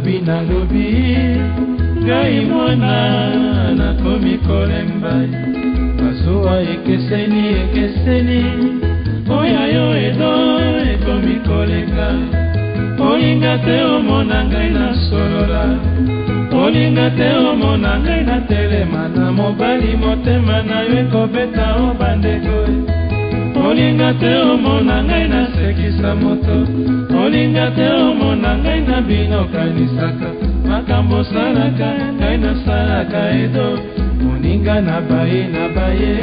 nalobi nalobi ngai mwana nakomi kolemba masuwa ekeseni ekeseni oya yo edo ekomi kolenga olinga te omona ngai nasolola olinga te omona ngai natelema na mobali motema na yo ekobeta obandeko olinga te omona ngai nasekisa moto olinga te na ngai na bino okanisaka makambo osalaka ngai nasalaka edo moninga na baye na baye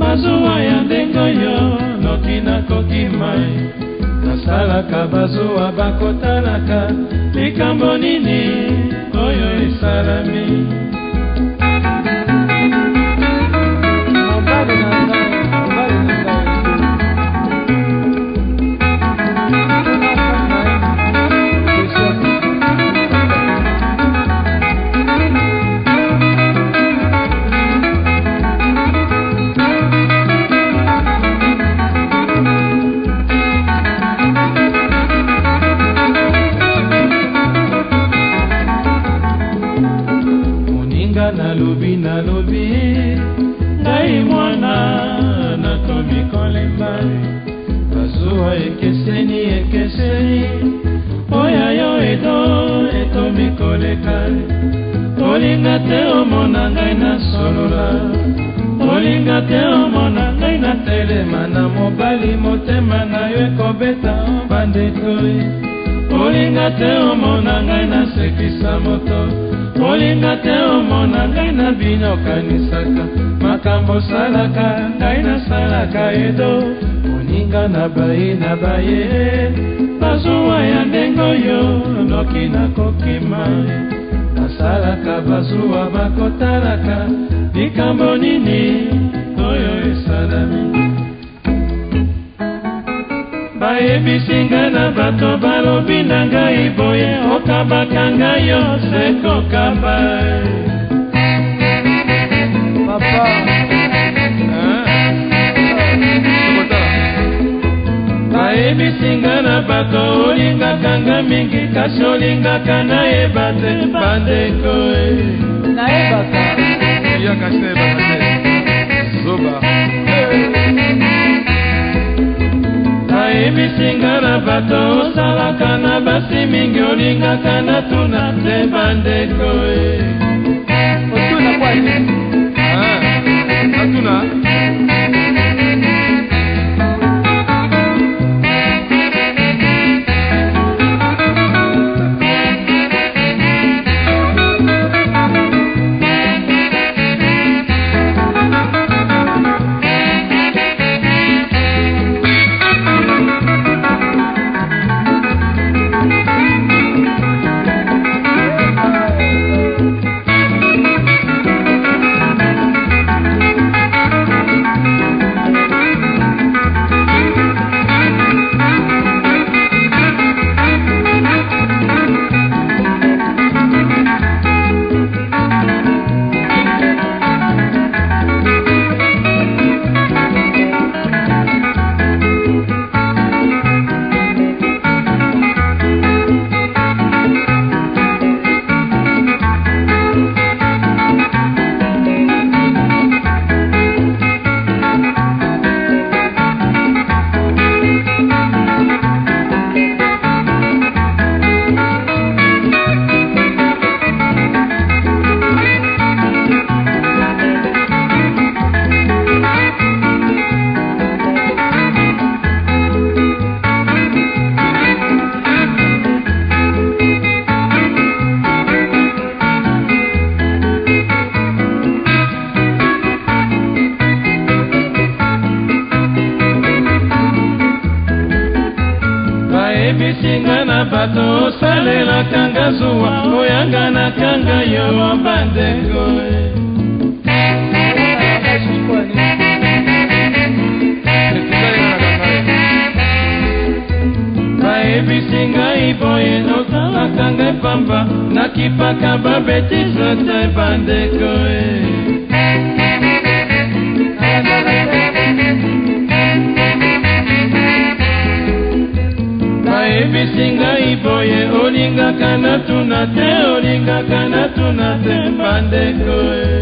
mazuwa ya ndenge oyo noki nakoki mai nasalaka bazuwa bakotalaka likambo nini oyo esalami nalobi nalobi ngai mwana nakomi kolemba basuwa ekeseni ekeseni oya yo edo ekomi koleka kolinga te omona ngai nasolola kolinga te omona ngai natelema na mobali motema na yo ekobeta bandetoe olinga te omona ngai nasekisa moto olinga te omona ngai na bino okanisaka makambo osalaka ngai nasalaka edo koninga na baye na baye bazuwa ya ndenge oyo noki nakokima basalaka bazuwa bakotalaka likambo nini oyo esalami bayebisinga na bato balobi na ngai boye okabaka ngai yo sekokaba bayebisinga na bato olingaka nga mingi kasi olingaka nayeba te bandeko eh. nayebaka iyaka se bakate zoba nayebisinga na bato osalaka na basi mingi olingaka natuna te bandeko e oyebisinga na bato osalelaka nga zuwa oyanga na kanga yo bandengo bayebisi ngai boye osalaka ngai pamba nakipaka babetise te bandeko e tunateo lingakana tunatemba ndeko